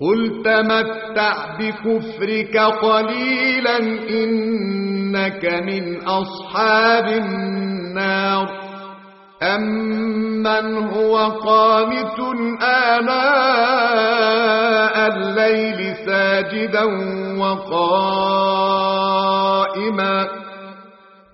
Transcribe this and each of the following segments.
قل تمتع بكفرك قليلا إنك من أصحاب النار أمن هو قامت آناء الليل ساجدا وقائما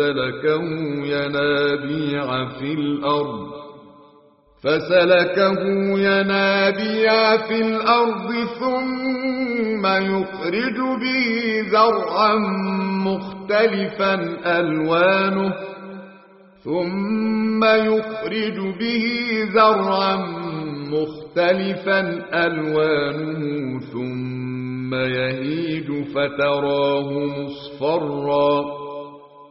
فسلكه ينابيع في الأرض فسلكه ينابيع في الأرض ثم يخرج به زرعا مختلفا ألوانه ثم يخرج به زرعا مختلفا ألوانه ثم يهيج فتراه مصفرا.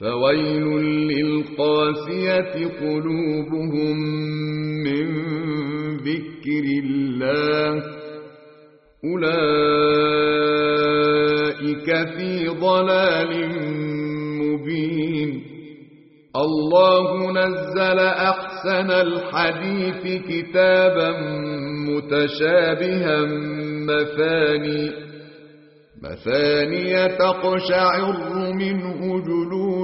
فويل للقاسية قلوبهم من ذكر الله. أولئك في ضلال مبين. الله نزل أحسن الحديث كتابا متشابها مثاني. مثانية تقشعر منه جلود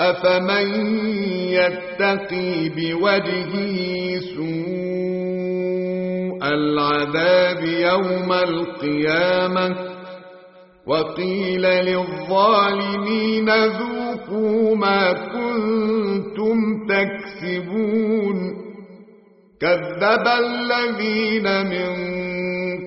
أفمن يتقي بوجهه سوء العذاب يوم القيامة وقيل للظالمين ذوقوا ما كنتم تكسبون كذب الذين من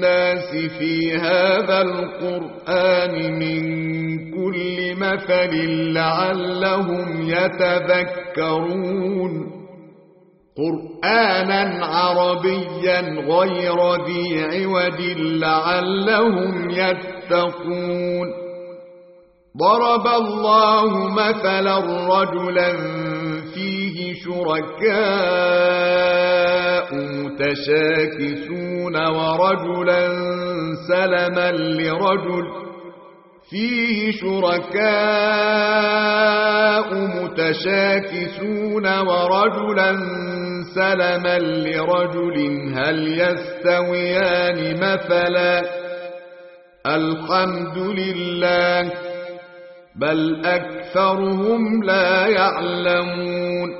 للناس في هذا القرآن من كل مثل لعلهم يتذكرون. قرآنا عربيا غير ذي عوج لعلهم يتقون. ضرب الله مثلا رجلا شركاء متشاكسون ورجلا سلما لرجل فيه شركاء متشاكسون ورجلا سلما لرجل هل يستويان مثلا الحمد لله بل أكثرهم لا يعلمون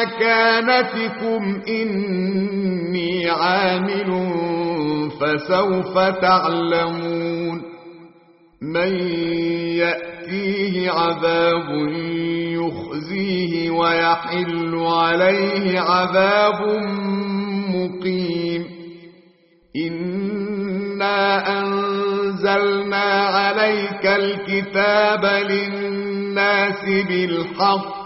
مكانتكم إني عامل فسوف تعلمون من يأتيه عذاب يخزيه ويحل عليه عذاب مقيم إنا أنزلنا عليك الكتاب للناس بالحق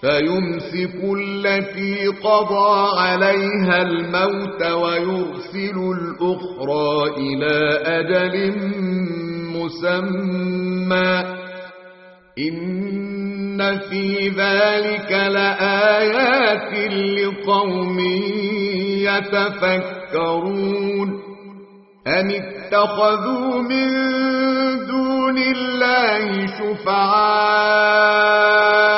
فيمسك التي قضى عليها الموت ويرسل الأخرى إلى أجل مسمى. إن في ذلك لآيات لقوم يتفكرون. أم اتخذوا من دون الله شفعاء؟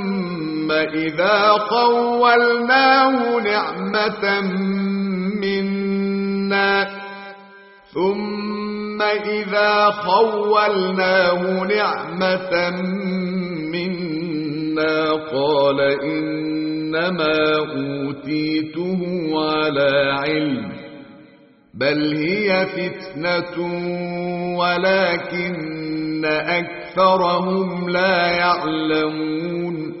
إذا خولناه نعمة منا ثم إذا خولناه نعمة منا قال إن إنما أوتيته على علم بل هي فتنة ولكن أكثرهم لا يعلمون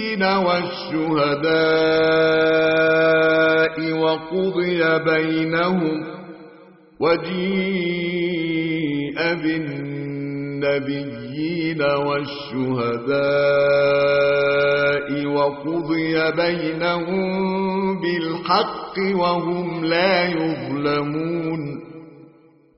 والشهداء وقضي بينهم وجيء بالنبيين والشهداء وقضي بينهم بالحق وهم لا يظلمون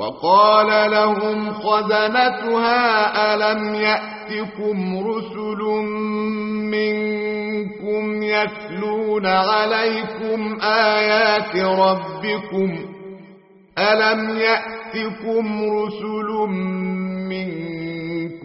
وقال لهم خزنتها ألم يأتكم رسل منكم يتلون عليكم آيات ربكم ألم يأتكم رسل منكم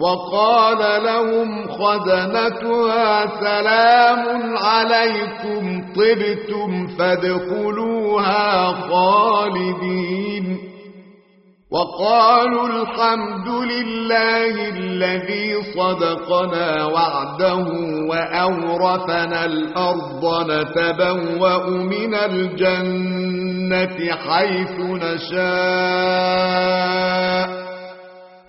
وقال لهم خزنتها سلام عليكم طبتم فادخلوها خالدين. وقالوا الحمد لله الذي صدقنا وعده وأورثنا الأرض نتبوأ من الجنة حيث نشاء.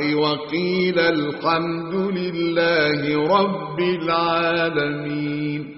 وقيل الحمد لله رب العالمين.